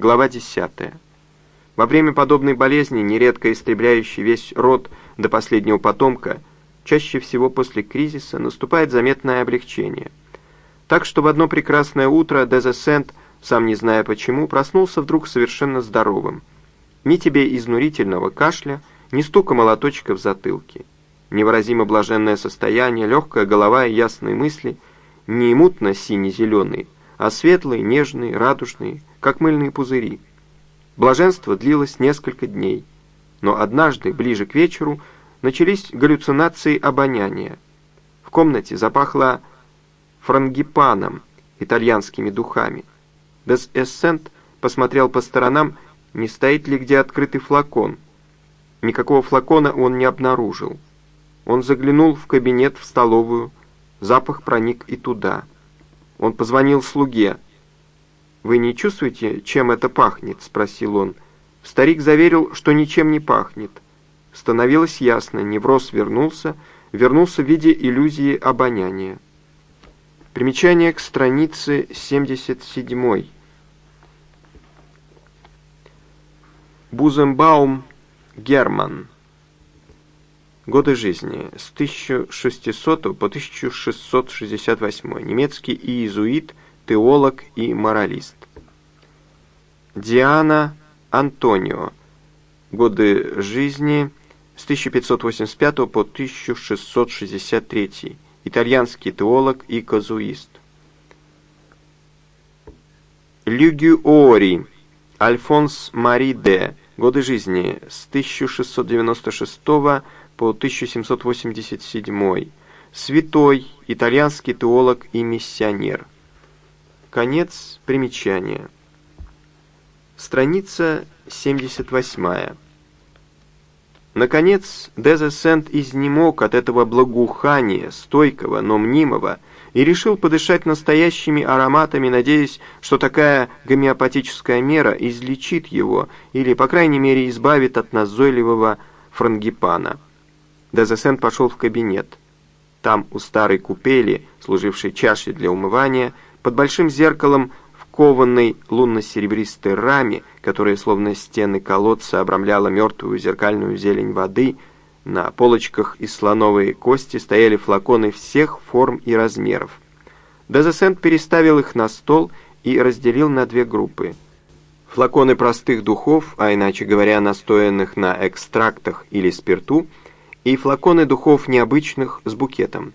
Глава 10. Во время подобной болезни, нередко истребляющей весь род до последнего потомка, чаще всего после кризиса наступает заметное облегчение. Так что в одно прекрасное утро Дезесент, сам не зная почему, проснулся вдруг совершенно здоровым. Ни тебе изнурительного кашля, ни стука молоточка в затылке. Невыразимо блаженное состояние, легкая голова и ясные мысли, не мутно сине-зеленые, а светлые, нежные, радужные, как мыльные пузыри. Блаженство длилось несколько дней, но однажды, ближе к вечеру, начались галлюцинации обоняния. В комнате запахло франгипаном, итальянскими духами. Дес Эссент посмотрел по сторонам, не стоит ли где открытый флакон. Никакого флакона он не обнаружил. Он заглянул в кабинет, в столовую. Запах проник и туда. Он позвонил слуге. «Вы не чувствуете, чем это пахнет?» — спросил он. Старик заверил, что ничем не пахнет. Становилось ясно, невроз вернулся, вернулся в виде иллюзии обоняния. Примечание к странице 77. Бузенбаум Герман. Годы жизни с 1600 по 1668. Немецкий иезуит, теолог и моралист. Диана Антонио. Годы жизни с 1585 по 1663. Итальянский теолог и казуист. Люгюори. Альфонс Мари де. Годы жизни с 1696 по 1787. Святой, итальянский теолог и миссионер. Конец примечания. Страница 78. Наконец, Дезесент изнемог от этого благоухания, стойкого, но мнимого, и решил подышать настоящими ароматами, надеясь, что такая гомеопатическая мера излечит его или, по крайней мере, избавит от назойливого франгипана. Дезесент пошел в кабинет. Там, у старой купели, служившей чашей для умывания, под большим зеркалом в кованной лунно-серебристой раме, которая словно стены колодца обрамляла мертвую зеркальную зелень воды, на полочках из слоновой кости стояли флаконы всех форм и размеров. Дезесент переставил их на стол и разделил на две группы. Флаконы простых духов, а иначе говоря, настоянных на экстрактах или спирту – и флаконы духов необычных с букетом.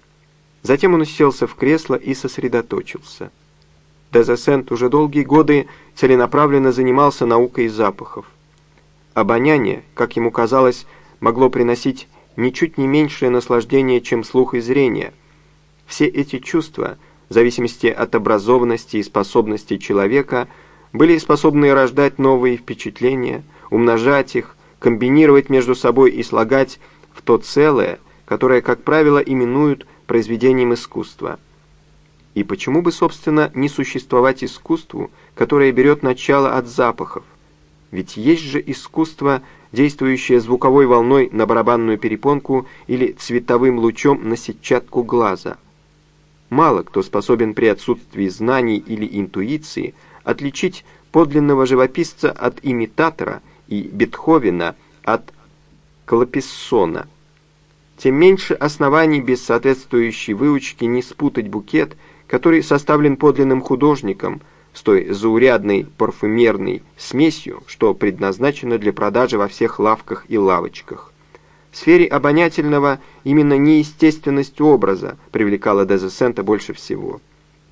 Затем он уселся в кресло и сосредоточился. Дезесент уже долгие годы целенаправленно занимался наукой запахов. Обоняние, как ему казалось, могло приносить ничуть не меньшее наслаждение, чем слух и зрение. Все эти чувства, в зависимости от образованности и способностей человека, были способны рождать новые впечатления, умножать их, комбинировать между собой и слагать в то целое, которое, как правило, именуют произведением искусства. И почему бы, собственно, не существовать искусству, которое берет начало от запахов? Ведь есть же искусство, действующее звуковой волной на барабанную перепонку или цветовым лучом на сетчатку глаза. Мало кто способен при отсутствии знаний или интуиции отличить подлинного живописца от имитатора и Бетховена от Клаписсона. Тем меньше оснований без соответствующей выучки не спутать букет, который составлен подлинным художником, с той заурядной парфюмерной смесью, что предназначено для продажи во всех лавках и лавочках. В сфере обонятельного именно неестественность образа привлекала Дезесента больше всего.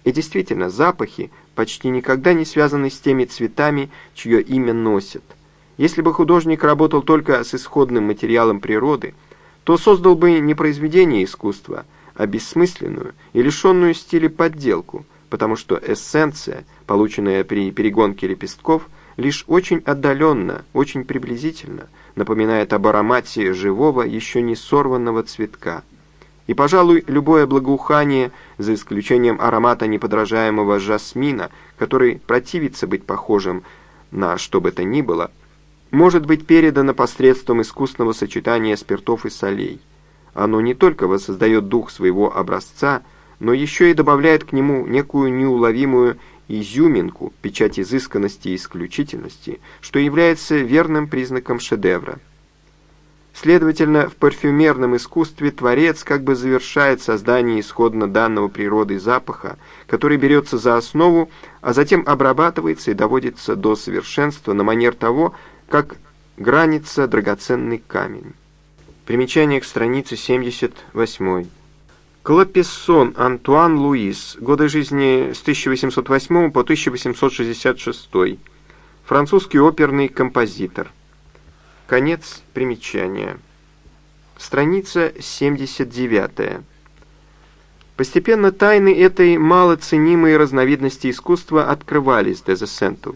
И действительно, запахи почти никогда не связаны с теми цветами, чье имя носят – если бы художник работал только с исходным материалом природы, то создал бы не произведение искусства, а бессмысленную и лишенную стиля подделку, потому что эссенция, полученная при перегонке лепестков, лишь очень отдаленно, очень приблизительно напоминает об аромате живого, еще не сорванного цветка. И, пожалуй, любое благоухание, за исключением аромата неподражаемого жасмина, который противится быть похожим на что бы то ни было – может быть передано посредством искусного сочетания спиртов и солей. Оно не только воссоздает дух своего образца, но еще и добавляет к нему некую неуловимую изюминку, печать изысканности и исключительности, что является верным признаком шедевра. Следовательно, в парфюмерном искусстве творец как бы завершает создание исходно данного природой запаха, который берется за основу, а затем обрабатывается и доводится до совершенства на манер того, как гранится драгоценный камень. Примечание к странице 78. Клапессон Антуан Луис. Годы жизни с 1808 по 1866. Французский оперный композитор. Конец примечания. Страница 79. Постепенно тайны этой малоценимой разновидности искусства открывались Дезесенту.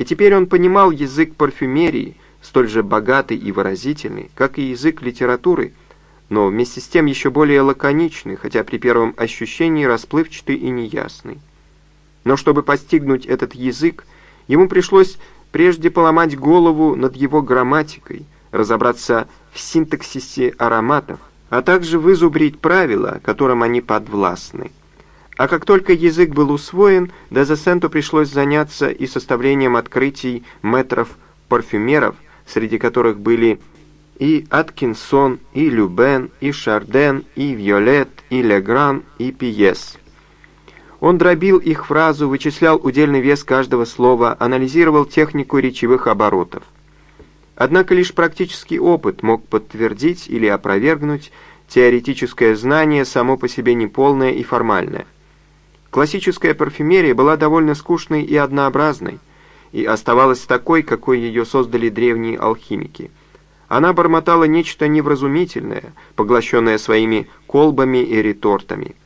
И теперь он понимал язык парфюмерии, столь же богатый и выразительный, как и язык литературы, но вместе с тем еще более лаконичный, хотя при первом ощущении расплывчатый и неясный. Но чтобы постигнуть этот язык, ему пришлось прежде поломать голову над его грамматикой, разобраться в синтаксисе ароматов, а также вызубрить правила, которым они подвластны. А как только язык был усвоен, Дезесенту пришлось заняться и составлением открытий метров-парфюмеров, среди которых были и Аткинсон, и Любен, и Шарден, и Виолет, и Легран, и Пиес. Он дробил их фразу, вычислял удельный вес каждого слова, анализировал технику речевых оборотов. Однако лишь практический опыт мог подтвердить или опровергнуть теоретическое знание само по себе неполное и формальное. Классическая парфюмерия была довольно скучной и однообразной, и оставалась такой, какой ее создали древние алхимики – она бормотала нечто невразумительное, поглощенное своими колбами и ретортами.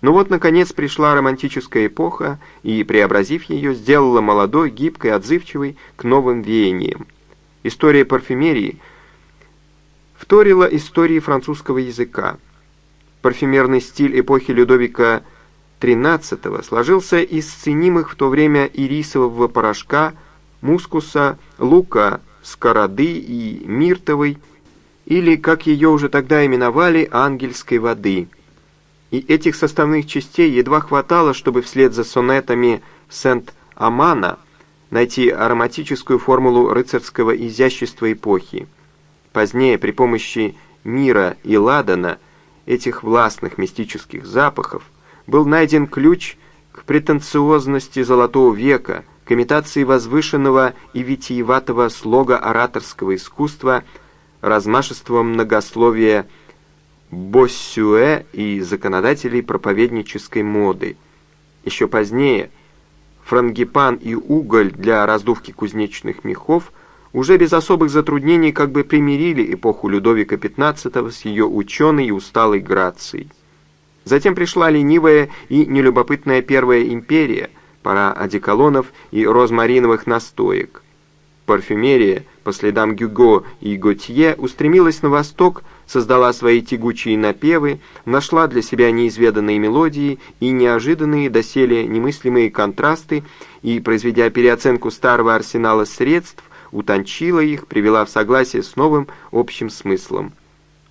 Но вот, наконец, пришла романтическая эпоха, и, преобразив ее, сделала молодой, гибкой, отзывчивой к новым веяниям. История парфюмерии вторила истории французского языка. Парфюмерный стиль эпохи Людовика XIII сложился из ценимых в то время ирисового порошка, мускуса, лука, скороды и миртовой, или, как ее уже тогда именовали, ангельской воды. И этих составных частей едва хватало, чтобы вслед за сонетами Сент-Амана найти ароматическую формулу рыцарского изящества эпохи. Позднее, при помощи мира и ладана, этих властных мистических запахов, был найден ключ к претенциозности Золотого века – к имитации возвышенного и витиеватого слога ораторского искусства, размашистого многословия Боссюэ и законодателей проповеднической моды. Еще позднее франгипан и уголь для раздувки кузнечных мехов уже без особых затруднений как бы примирили эпоху Людовика XV с ее ученой и усталой грацией. Затем пришла ленивая и нелюбопытная Первая империя – пора одеколонов и розмариновых настоек. Парфюмерия, по следам Гюго и Готье, устремилась на восток, создала свои тягучие напевы, нашла для себя неизведанные мелодии и неожиданные доселе немыслимые контрасты и, произведя переоценку старого арсенала средств, утончила их, привела в согласие с новым общим смыслом.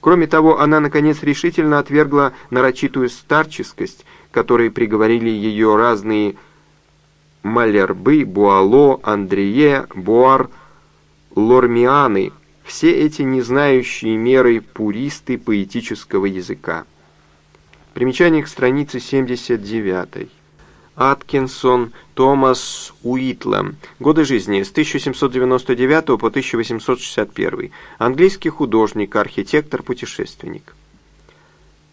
Кроме того, она, наконец, решительно отвергла нарочитую старческость, которой приговорили ее разные Малербы, Буало, Андрие, Буар, Лормианы – все эти не знающие меры пуристы поэтического языка. Примечание к странице 79. Аткинсон Томас Уитлем. Годы жизни с 1799 по 1861. Английский художник, архитектор, путешественник.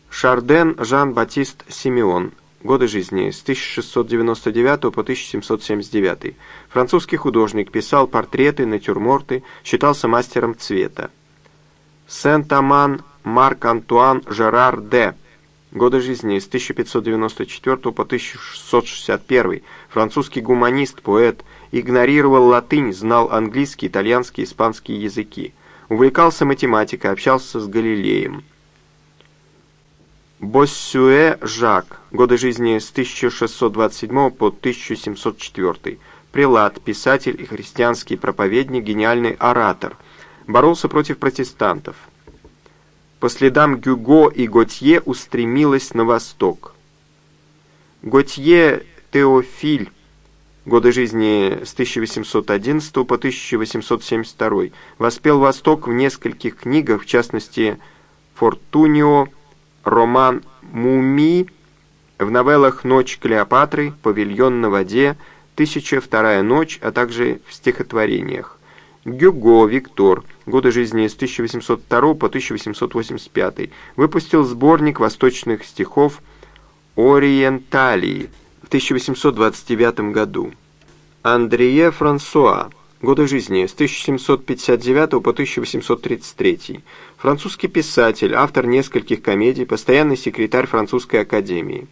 Шарден Жан-Батист Симеон. Годы жизни с 1699 по 1779. Французский художник, писал портреты, натюрморты, считался мастером цвета. Сент-Аман Марк-Антуан Жерар Д. Годы жизни с 1594 по 1661. Французский гуманист, поэт, игнорировал латынь, знал английский, итальянский, испанский языки. Увлекался математикой, общался с Галилеем. Боссюэ Жак. Годы жизни с 1627 по 1704. Прилад, писатель и христианский проповедник, гениальный оратор. Боролся против протестантов. По следам Гюго и Готье устремилась на восток. Готье Теофиль годы жизни с 1811 по 1872, воспел Восток в нескольких книгах, в частности «Фортунио», роман «Муми», в новеллах «Ночь Клеопатры», «Павильон на воде», «Тысяча вторая ночь», а также в стихотворениях. Гюго Виктор, годы жизни с 1802 по 1885, выпустил сборник восточных стихов «Ориенталии» в 1829 году. Андрие Франсуа, годы жизни с 1759 по 1833, французский писатель, автор нескольких комедий, постоянный секретарь французской академии.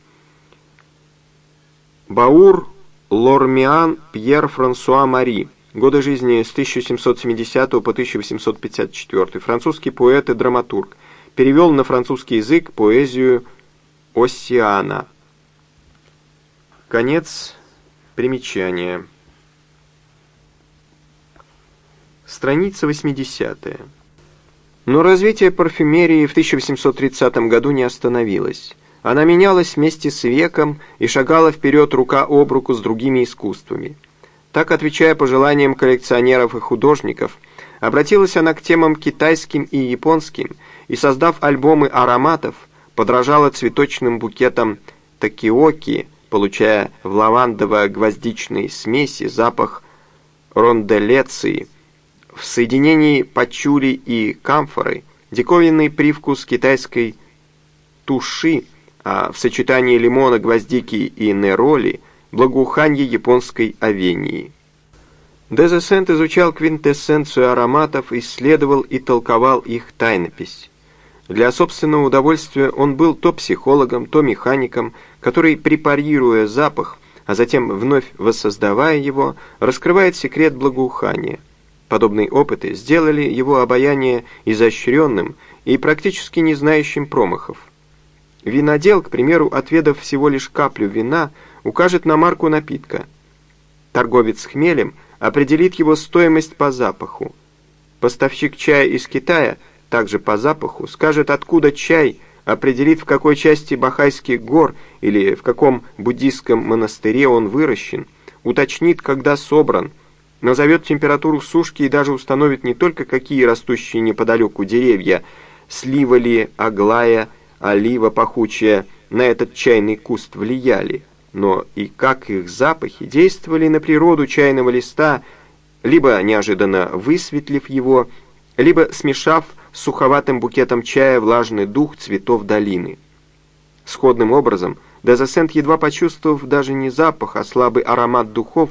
Баур Лормиан Пьер Франсуа Мари, годы жизни с 1770 по 1854, французский поэт и драматург, перевел на французский язык поэзию Оссиана. Конец примечания. Страница 80 -я. Но развитие парфюмерии в 1830 году не остановилось. Она менялась вместе с веком и шагала вперед рука об руку с другими искусствами. Так, отвечая пожеланиям коллекционеров и художников, обратилась она к темам китайским и японским и, создав альбомы ароматов, подражала цветочным букетам такиоки, получая в лавандово-гвоздичной смеси запах ронделеции, в соединении пачули и камфоры, диковинный привкус китайской туши, а в сочетании лимона, гвоздики и нероли – благоуханье японской авении. Дезесент изучал квинтэссенцию ароматов, исследовал и толковал их тайнопись. Для собственного удовольствия он был то психологом, то механиком, который, препарируя запах, а затем вновь воссоздавая его, раскрывает секрет благоухания. Подобные опыты сделали его обаяние изощренным и практически не знающим промахов. Винодел, к примеру, отведав всего лишь каплю вина, укажет на марку напитка. Торговец хмелем определит его стоимость по запаху. Поставщик чая из Китая, также по запаху, скажет, откуда чай, определит, в какой части Бахайских гор или в каком буддийском монастыре он выращен, уточнит, когда собран, назовет температуру сушки и даже установит не только какие растущие неподалеку деревья, слива ли, аглая, олива пахучая на этот чайный куст влияли, но и как их запахи действовали на природу чайного листа, либо неожиданно высветлив его, либо смешав с суховатым букетом чая влажный дух цветов долины. Сходным образом, Дезесент, едва почувствовав даже не запах, а слабый аромат духов,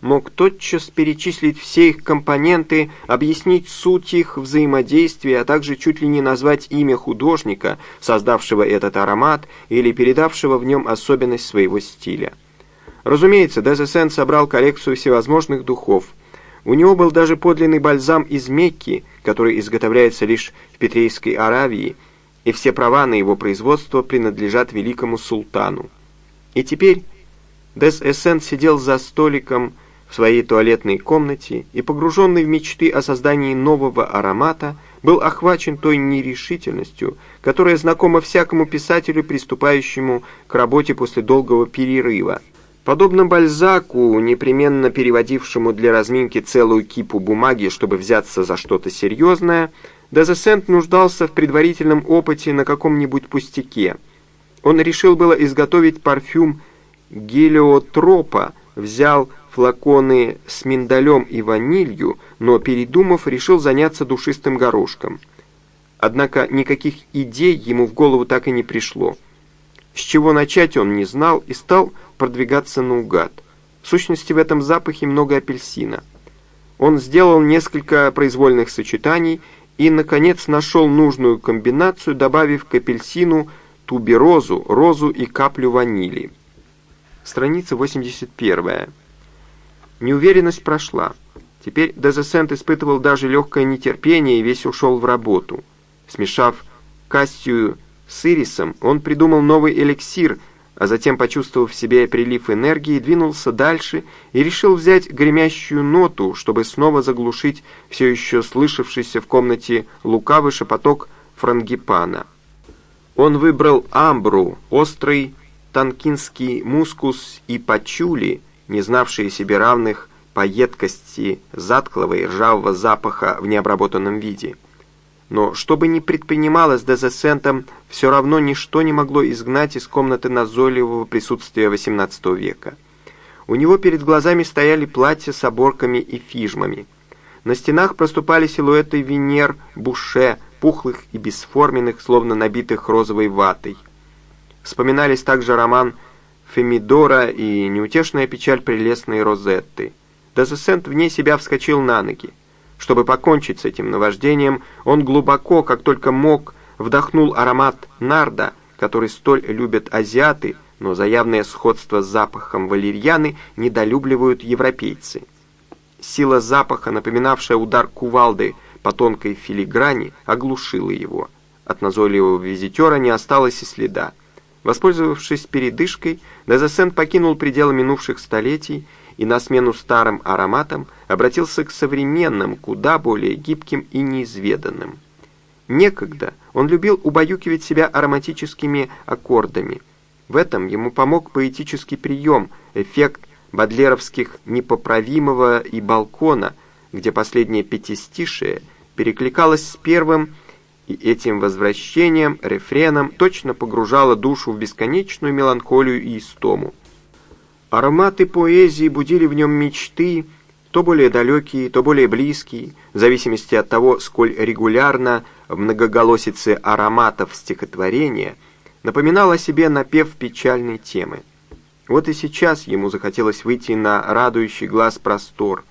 мог тотчас перечислить все их компоненты, объяснить суть их взаимодействия, а также чуть ли не назвать имя художника, создавшего этот аромат или передавшего в нем особенность своего стиля. Разумеется, Дезесен собрал коллекцию всевозможных духов. У него был даже подлинный бальзам из Мекки, который изготовляется лишь в Петрейской Аравии, и все права на его производство принадлежат великому султану. И теперь Дес Эссен сидел за столиком, в своей туалетной комнате и, погруженный в мечты о создании нового аромата, был охвачен той нерешительностью, которая знакома всякому писателю, приступающему к работе после долгого перерыва. Подобно Бальзаку, непременно переводившему для разминки целую кипу бумаги, чтобы взяться за что-то серьезное, Дезесент нуждался в предварительном опыте на каком-нибудь пустяке. Он решил было изготовить парфюм гелиотропа, взял флаконы с миндалем и ванилью, но, передумав, решил заняться душистым горошком. Однако никаких идей ему в голову так и не пришло. С чего начать он не знал и стал продвигаться наугад. В сущности, в этом запахе много апельсина. Он сделал несколько произвольных сочетаний и, наконец, нашел нужную комбинацию, добавив к апельсину туберозу, розу и каплю ванили. Страница 81. Неуверенность прошла. Теперь Дезесент испытывал даже легкое нетерпение и весь ушел в работу. Смешав Кассию с Ирисом, он придумал новый эликсир, а затем, почувствовав в себе прилив энергии, двинулся дальше и решил взять гремящую ноту, чтобы снова заглушить все еще слышавшийся в комнате лукавый шепоток франгипана. Он выбрал амбру, острый танкинский мускус и пачули, не знавшие себе равных по едкости затклого и ржавого запаха в необработанном виде. Но что бы ни предпринималось Дезесентом, все равно ничто не могло изгнать из комнаты назойливого присутствия XVIII века. У него перед глазами стояли платья с оборками и фижмами. На стенах проступали силуэты Венер, Буше, пухлых и бесформенных, словно набитых розовой ватой. Вспоминались также роман Фемидора и неутешная печаль прелестной Розетты. Дезесент вне себя вскочил на ноги. Чтобы покончить с этим наваждением, он глубоко, как только мог, вдохнул аромат нарда, который столь любят азиаты, но за явное сходство с запахом валерьяны недолюбливают европейцы. Сила запаха, напоминавшая удар кувалды по тонкой филиграни, оглушила его. От назойливого визитера не осталось и следа. Воспользовавшись передышкой, Дезесент покинул пределы минувших столетий и на смену старым ароматам обратился к современным, куда более гибким и неизведанным. Некогда он любил убаюкивать себя ароматическими аккордами. В этом ему помог поэтический прием, эффект бодлеровских «непоправимого» и «балкона», где последнее пятистишее перекликалось с первым и этим возвращением, рефреном, точно погружало душу в бесконечную меланхолию и истому. Ароматы поэзии будили в нем мечты, то более далекие, то более близкие, в зависимости от того, сколь регулярно в многоголосице ароматов стихотворения напоминал о себе напев печальной темы. Вот и сейчас ему захотелось выйти на радующий глаз простор,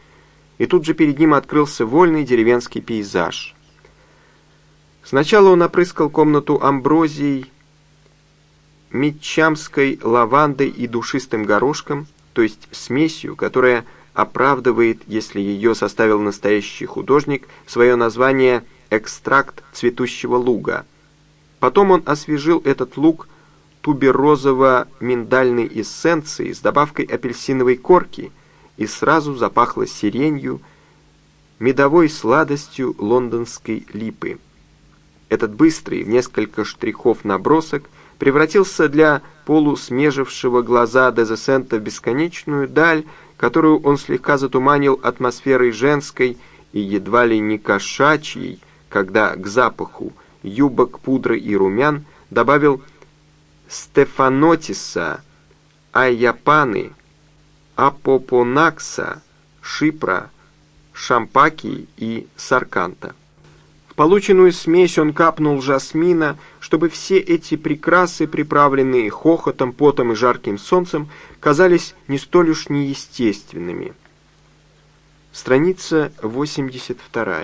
и тут же перед ним открылся вольный деревенский пейзаж. Сначала он опрыскал комнату амброзией, митчамской лавандой и душистым горошком, то есть смесью, которая оправдывает, если ее составил настоящий художник, свое название «экстракт цветущего луга». Потом он освежил этот луг туберозово-миндальной эссенцией с добавкой апельсиновой корки и сразу запахло сиренью, медовой сладостью лондонской липы. Этот быстрый, в несколько штрихов набросок – превратился для полусмежившего глаза Дезесента в бесконечную даль, которую он слегка затуманил атмосферой женской и едва ли не кошачьей, когда к запаху юбок, пудры и румян добавил Стефанотиса, Айяпаны, Апопонакса, Шипра, Шампаки и Сарканта полученную смесь он капнул жасмина, чтобы все эти прекрасы, приправленные хохотом, потом и жарким солнцем, казались не столь уж неестественными. Страница 82.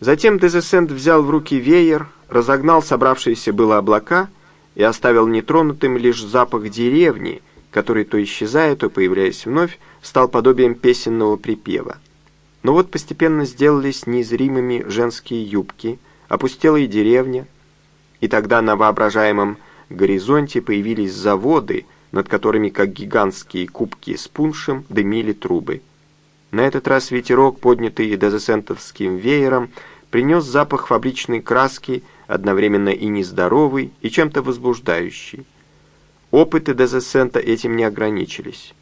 Затем Дезесент взял в руки веер, разогнал собравшиеся было облака и оставил нетронутым лишь запах деревни, который то исчезая, то появляясь вновь, стал подобием песенного припева. Но вот постепенно сделались незримыми женские юбки, опустела и деревня, и тогда на воображаемом горизонте появились заводы, над которыми, как гигантские кубки с пуншем, дымили трубы. На этот раз ветерок, поднятый дезесентовским веером, принес запах фабричной краски, одновременно и нездоровый, и чем-то возбуждающий. Опыты дезесента этим не ограничились.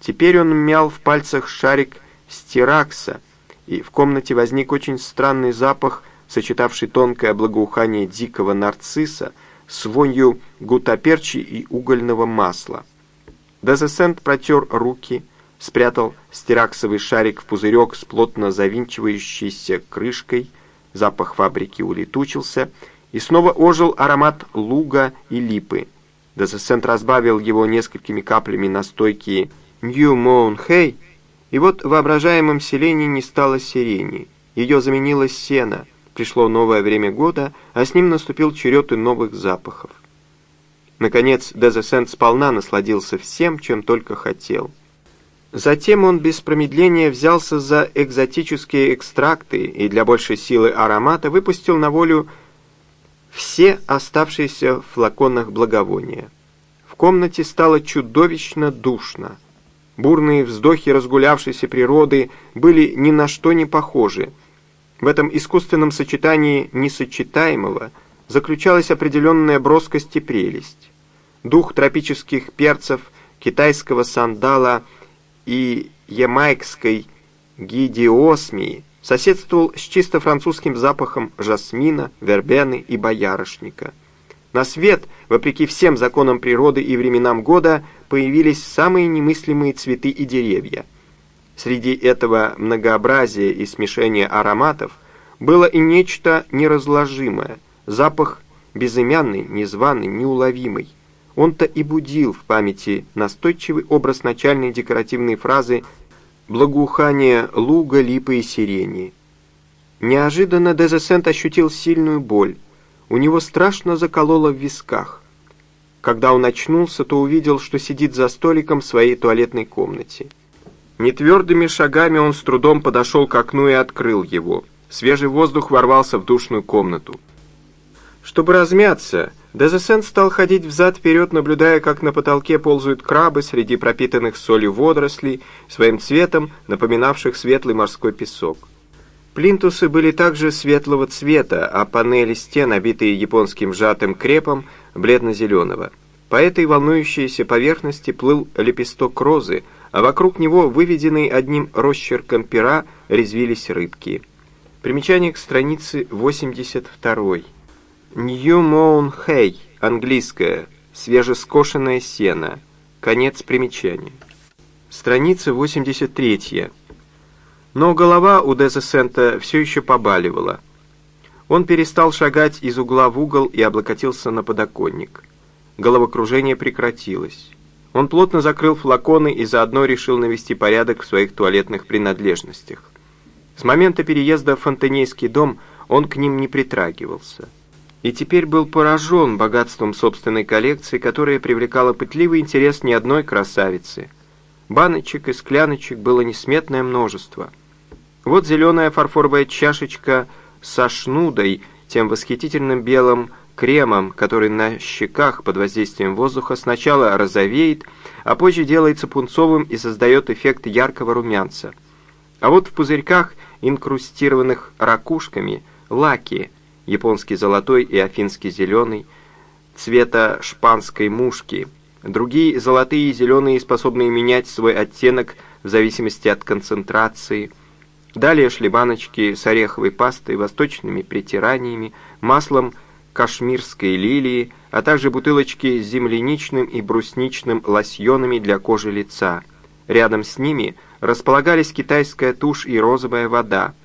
Теперь он мял в пальцах шарик стиракса, и в комнате возник очень странный запах, сочетавший тонкое благоухание дикого нарцисса с вонью гутаперчи и угольного масла. Дезесент протер руки, спрятал стираксовый шарик в пузырек с плотно завинчивающейся крышкой, запах фабрики улетучился, и снова ожил аромат луга и липы. Дезесент разбавил его несколькими каплями настойки «Нью Моун Хэй», и вот в воображаемом селении не стало сирени. Ее заменило сено. Пришло новое время года, а с ним наступил черед и новых запахов. Наконец, Дезесент сполна насладился всем, чем только хотел. Затем он без промедления взялся за экзотические экстракты и для большей силы аромата выпустил на волю все оставшиеся в флаконах благовония. В комнате стало чудовищно душно. Бурные вздохи разгулявшейся природы были ни на что не похожи. В этом искусственном сочетании несочетаемого заключалась определенная броскость и прелесть. Дух тропических перцев китайского сандала и ямайкской гидиосмии соседствовал с чисто французским запахом жасмина, вербены и боярышника. На свет, вопреки всем законам природы и временам года, появились самые немыслимые цветы и деревья. Среди этого многообразия и смешения ароматов было и нечто неразложимое, запах безымянный, незваный, неуловимый. Он-то и будил в памяти настойчивый образ начальной декоративной фразы «благоухание луга, липы и сирени». Неожиданно Дезесент ощутил сильную боль. У него страшно закололо в висках. Когда он очнулся, то увидел, что сидит за столиком в своей туалетной комнате. Нетвердыми шагами он с трудом подошел к окну и открыл его. Свежий воздух ворвался в душную комнату. Чтобы размяться, Дезесент стал ходить взад-вперед, наблюдая, как на потолке ползают крабы среди пропитанных солью водорослей, своим цветом напоминавших светлый морской песок. Плинтусы были также светлого цвета, а панели стен, обитые японским сжатым крепом, бледно-зеленого. По этой волнующейся поверхности плыл лепесток розы, а вокруг него, выведенный одним росчерком пера, резвились рыбки. Примечание к странице 82. Нью Моун Хей, английское, свежескошенное сено. Конец примечания. Страница 83. Но голова у Дезесента все еще побаливала. Он перестал шагать из угла в угол и облокотился на подоконник. Головокружение прекратилось. Он плотно закрыл флаконы и заодно решил навести порядок в своих туалетных принадлежностях. С момента переезда в Фонтенейский дом он к ним не притрагивался и теперь был поражен богатством собственной коллекции, которая привлекала пытливый интерес ни одной красавицы. Баночек и скляночек было несметное множество. Вот зеленая фарфоровая чашечка со шнудой, тем восхитительным белым кремом, который на щеках под воздействием воздуха сначала розовеет, а позже делается пунцовым и создает эффект яркого румянца. А вот в пузырьках, инкрустированных ракушками, лаки – японский золотой и афинский зеленый, цвета шпанской мушки. Другие золотые и зеленые, способные менять свой оттенок в зависимости от концентрации. Далее шли баночки с ореховой пастой, восточными притираниями, маслом кашмирской лилии, а также бутылочки с земляничным и брусничным лосьонами для кожи лица. Рядом с ними располагались китайская тушь и розовая вода –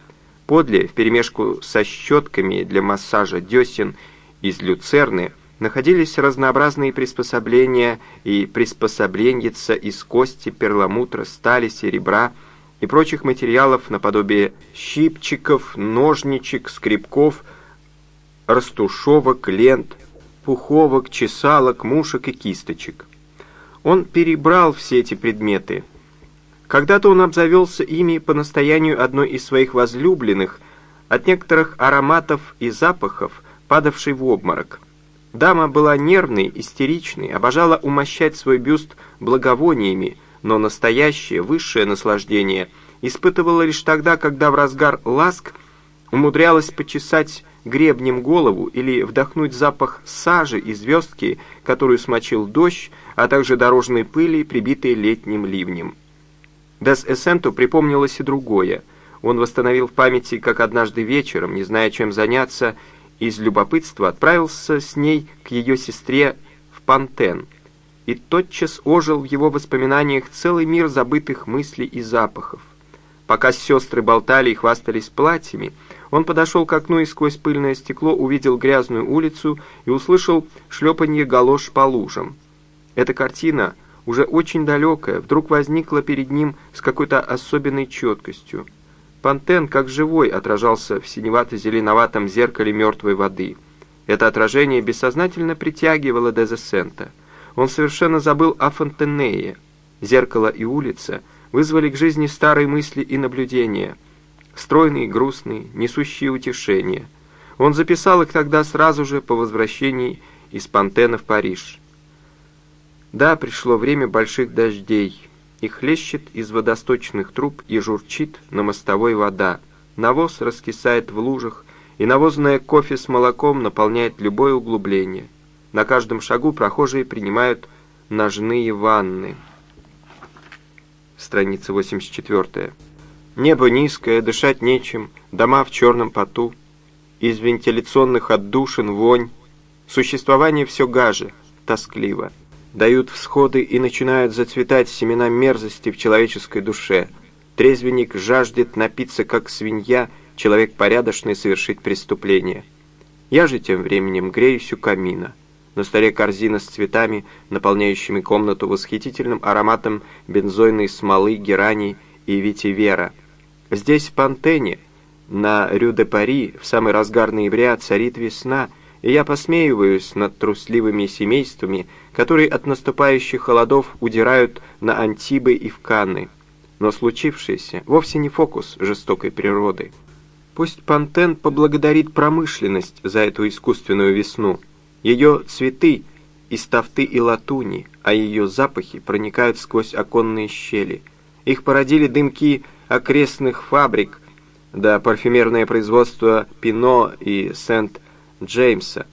Подле, вперемешку со щетками для массажа десен из люцерны, находились разнообразные приспособления и приспособленьица из кости, перламутра, стали, серебра и прочих материалов наподобие щипчиков, ножничек, скребков, растушевок, лент, пуховок, чесалок, мушек и кисточек. Он перебрал все эти предметы – когда-то он обзавелся ими по настоянию одной из своих возлюбленных, от некоторых ароматов и запахов, падавшей в обморок. Дама была нервной, истеричной, обожала умощать свой бюст благовониями, но настоящее, высшее наслаждение испытывала лишь тогда, когда в разгар ласк умудрялась почесать гребнем голову или вдохнуть запах сажи и звездки, которую смочил дождь, а также дорожной пыли, прибитой летним ливнем. Дес Эссенту припомнилось и другое. Он восстановил в памяти, как однажды вечером, не зная, чем заняться, из любопытства отправился с ней к ее сестре в Пантен. И тотчас ожил в его воспоминаниях целый мир забытых мыслей и запахов. Пока сестры болтали и хвастались платьями, он подошел к окну и сквозь пыльное стекло увидел грязную улицу и услышал шлепанье галош по лужам. Эта картина — уже очень далекая, вдруг возникла перед ним с какой-то особенной четкостью. Пантен, как живой, отражался в синевато-зеленоватом зеркале мертвой воды. Это отражение бессознательно притягивало Дезесента. Он совершенно забыл о Фонтенее. Зеркало и улица вызвали к жизни старые мысли и наблюдения, стройные, грустные, несущие утешение. Он записал их тогда сразу же по возвращении из Пантена в Париж. Да, пришло время больших дождей. И хлещет из водосточных труб и журчит на мостовой вода. Навоз раскисает в лужах, и навозное кофе с молоком наполняет любое углубление. На каждом шагу прохожие принимают ножные ванны. Страница 84. Небо низкое, дышать нечем, дома в черном поту. Из вентиляционных отдушин вонь. Существование все гаже, тоскливо. Дают всходы и начинают зацветать семена мерзости в человеческой душе. Трезвенник жаждет напиться, как свинья, человек порядочный совершить преступление. Я же тем временем греюсь у камина. На столе корзина с цветами, наполняющими комнату восхитительным ароматом бензойной смолы, герани и ветивера. Здесь, в Пантене, на Рю-де-Пари, в самый разгар ноября царит весна, и я посмеиваюсь над трусливыми семействами, которые от наступающих холодов удирают на Антибы и в Канны. Но случившееся вовсе не фокус жестокой природы. Пусть Пантен поблагодарит промышленность за эту искусственную весну – ее цветы из тафты и латуни, а ее запахи проникают сквозь оконные щели. Их породили дымки окрестных фабрик, да парфюмерное производство Пино и Сент-Джеймса.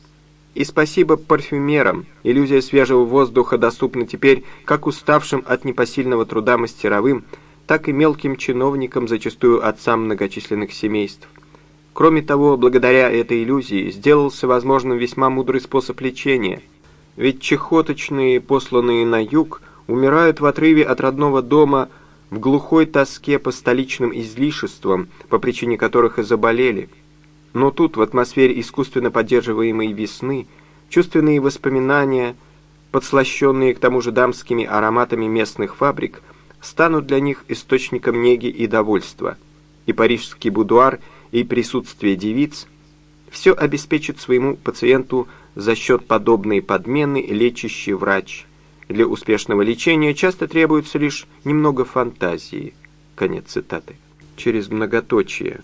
И спасибо парфюмерам, иллюзия свежего воздуха доступна теперь как уставшим от непосильного труда мастеровым, так и мелким чиновникам, зачастую отцам многочисленных семейств. Кроме того, благодаря этой иллюзии сделался возможным весьма мудрый способ лечения. Ведь чехоточные, посланные на юг, умирают в отрыве от родного дома в глухой тоске по столичным излишествам, по причине которых и заболели. Но тут, в атмосфере искусственно поддерживаемой весны, чувственные воспоминания, подслащенные к тому же дамскими ароматами местных фабрик, станут для них источником неги и довольства. И парижский будуар – и присутствие девиц, все обеспечит своему пациенту за счет подобной подмены лечащий врач. Для успешного лечения часто требуется лишь немного фантазии. Конец цитаты. Через многоточие.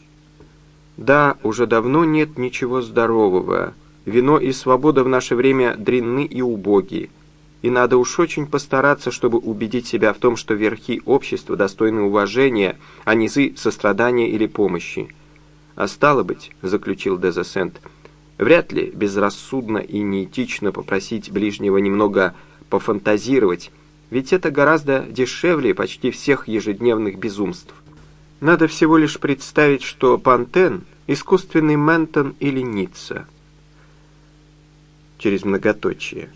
Да, уже давно нет ничего здорового. Вино и свобода в наше время дрянны и убоги. И надо уж очень постараться, чтобы убедить себя в том, что верхи общества достойны уважения, а низы сострадания или помощи. А стало быть, заключил Дезесент, вряд ли безрассудно и неэтично попросить ближнего немного пофантазировать, ведь это гораздо дешевле почти всех ежедневных безумств. Надо всего лишь представить, что Пантен — искусственный Ментон или Ницца. Через многоточие.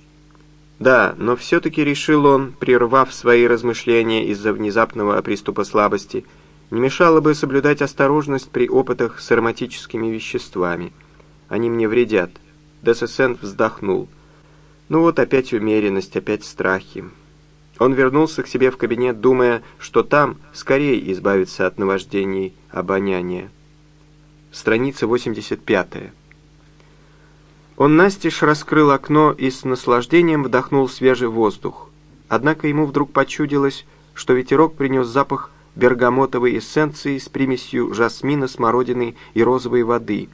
Да, но все-таки решил он, прервав свои размышления из-за внезапного приступа слабости — не мешало бы соблюдать осторожность при опытах с ароматическими веществами. Они мне вредят. Десесент вздохнул. Ну вот опять умеренность, опять страхи. Он вернулся к себе в кабинет, думая, что там скорее избавиться от наваждений обоняния. Страница 85. Он настежь раскрыл окно и с наслаждением вдохнул свежий воздух. Однако ему вдруг почудилось, что ветерок принес запах бергамотовой эссенции с примесью жасмина, смородины и розовой воды.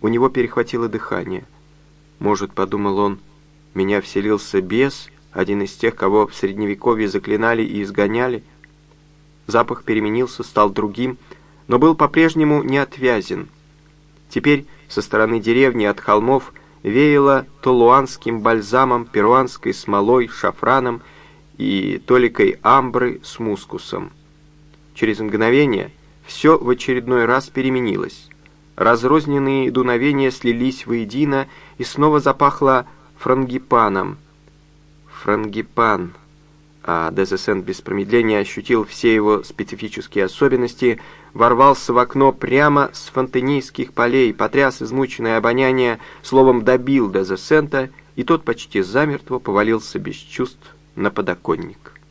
У него перехватило дыхание. Может, подумал он, меня вселился бес, один из тех, кого в Средневековье заклинали и изгоняли. Запах переменился, стал другим, но был по-прежнему неотвязен. Теперь со стороны деревни от холмов веяло толуанским бальзамом, перуанской смолой, шафраном и толикой амбры с мускусом. Через мгновение все в очередной раз переменилось. Разрозненные дуновения слились воедино, и снова запахло франгипаном. Франгипан. А Дезесент без промедления ощутил все его специфические особенности, ворвался в окно прямо с фонтенийских полей, потряс измученное обоняние, словом добил Дезесента, и тот почти замертво повалился без чувств на подоконник.